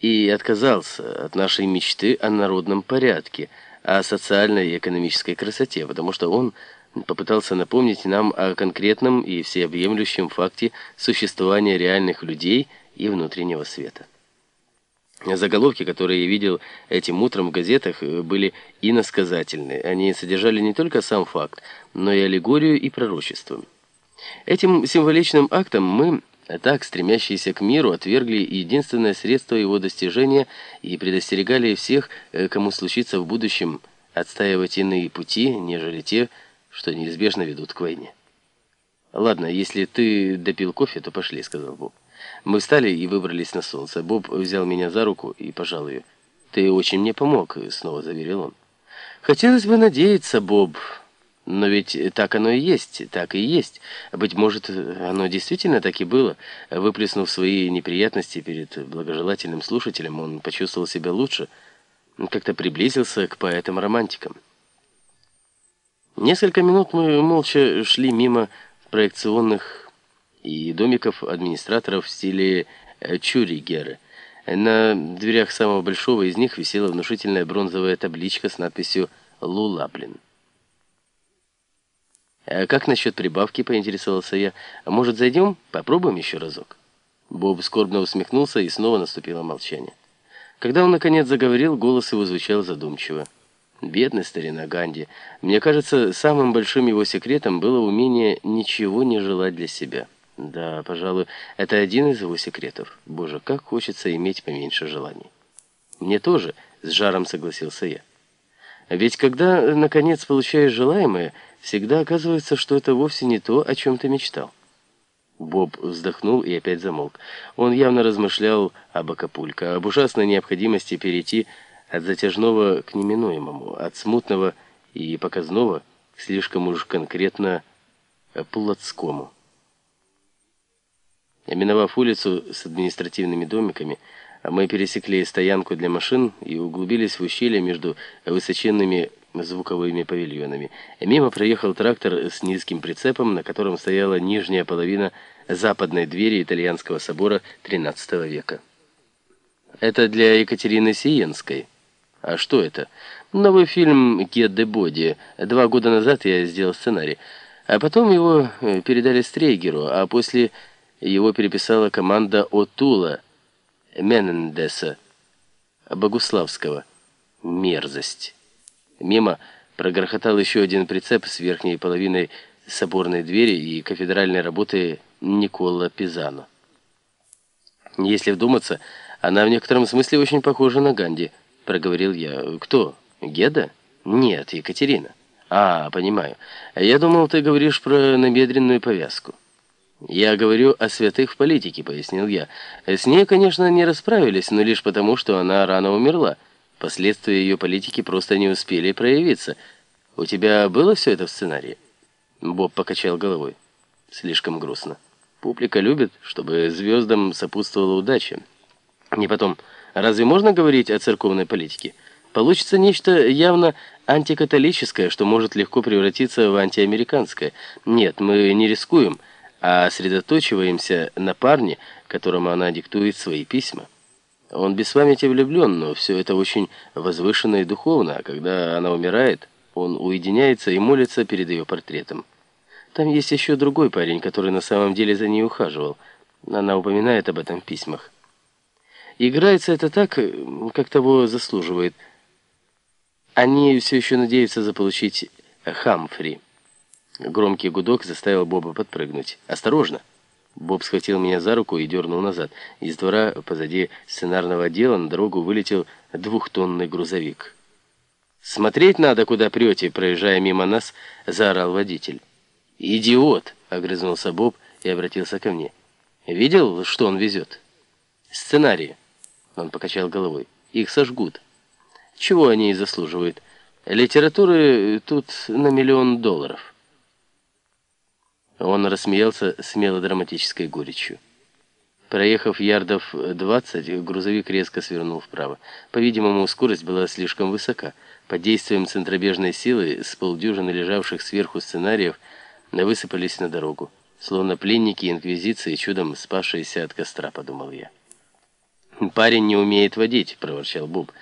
и отказался от нашей мечты о народном порядке, о социальной и экономической красоте, потому что он попытался напомнить нам о конкретном и всеобъемлющем факте существования реальных людей и внутреннего света. Заголовки, которые я видел этим утром в газетах, были иносказательны. Они содержали не только сам факт, но и аллегорию и пророчество. Этим символичным актом мы так, стремящиеся к миру, отвергли единственное средство его достижения и предостерегали всех, э, кому случится в будущем отстаивать иные пути, нежели те, что неизбежно ведут к войне. «Ладно, если ты допил кофе, то пошли», — сказал Боб. Мы встали и выбрались на солнце. Боб взял меня за руку и пожал ее. «Ты очень мне помог», — снова заверил он. «Хотелось бы надеяться, Боб». Но ведь так оно и есть, так и есть. Быть может, оно действительно так и было. Выплеснув свои неприятности перед благожелательным слушателем, он почувствовал себя лучше, как-то приблизился к поэтам-романтикам. Несколько минут мы молча шли мимо проекционных и домиков администраторов в стиле э, Чуригеры. На дверях самого большого из них висела внушительная бронзовая табличка с надписью «Лулаблин». «А как насчет прибавки?» — поинтересовался я. «А может, зайдем? Попробуем еще разок?» Боб скорбно усмехнулся, и снова наступило молчание. Когда он, наконец, заговорил, голос его звучал задумчиво. «Бедный старина Ганди. Мне кажется, самым большим его секретом было умение ничего не желать для себя. Да, пожалуй, это один из его секретов. Боже, как хочется иметь поменьше желаний». «Мне тоже», — с жаром согласился я. «Ведь когда, наконец, получаешь желаемое...» всегда оказывается, что это вовсе не то, о чем ты мечтал. Боб вздохнул и опять замолк. Он явно размышлял об Акапулько, об ужасной необходимости перейти от затяжного к неминуемому, от смутного и показного к слишком уж конкретно плотскому. Миновав улицу с административными домиками, мы пересекли стоянку для машин и углубились в ущелье между высоченными звуковыми павильонами. Мимо проехал трактор с низким прицепом, на котором стояла нижняя половина западной двери итальянского собора XIII века. Это для Екатерины Сиенской. А что это? Новый фильм «Get the Body». Два года назад я сделал сценарий. А потом его э, передали Стрейгеру, а после его переписала команда Отула, Менендеса, Богуславского. Мерзость. Мимо прогрохотал еще один прицеп с верхней половиной соборной двери и кафедральной работы Никола Пизано. «Если вдуматься, она в некотором смысле очень похожа на Ганди», — проговорил я. «Кто? Геда?» «Нет, Екатерина». «А, понимаю. Я думал, ты говоришь про набедренную повязку». «Я говорю о святых в политике», — пояснил я. «С ней, конечно, не расправились, но лишь потому, что она рано умерла». Последствия ее политики просто не успели проявиться. У тебя было все это в сценарии?» Боб покачал головой. «Слишком грустно. Публика любит, чтобы звездам сопутствовала удача. Не потом, разве можно говорить о церковной политике? Получится нечто явно антикатолическое, что может легко превратиться в антиамериканское. Нет, мы не рискуем, а сосредоточиваемся на парне, которому она диктует свои письма». Он без памяти влюблен, но все это очень возвышенно и духовно, а когда она умирает, он уединяется и молится перед ее портретом. Там есть еще другой парень, который на самом деле за ней ухаживал. Она упоминает об этом в письмах. Играется это так, как того заслуживает. Они все еще надеются заполучить Хамфри. Громкий гудок заставил Боба подпрыгнуть. «Осторожно!» Боб схватил меня за руку и дернул назад. Из двора позади сценарного отдела на дорогу вылетел двухтонный грузовик. «Смотреть надо, куда прете», проезжая мимо нас, заорал водитель. «Идиот!» — огрызнулся Боб и обратился ко мне. «Видел, что он везет?» «Сценарии». Он покачал головой. «Их сожгут». «Чего они и заслуживают? Литературы тут на миллион долларов». Он рассмеялся с мелодраматической горечью. Проехав ярдов 20, грузовик резко свернул вправо. По-видимому, скорость была слишком высока. Под действием центробежной силы с полдюжины лежавших сверху сценариев высыпались на дорогу. Словно пленники Инквизиции, чудом спасшиеся от костра, подумал я. «Парень не умеет водить», — проворчал Боб.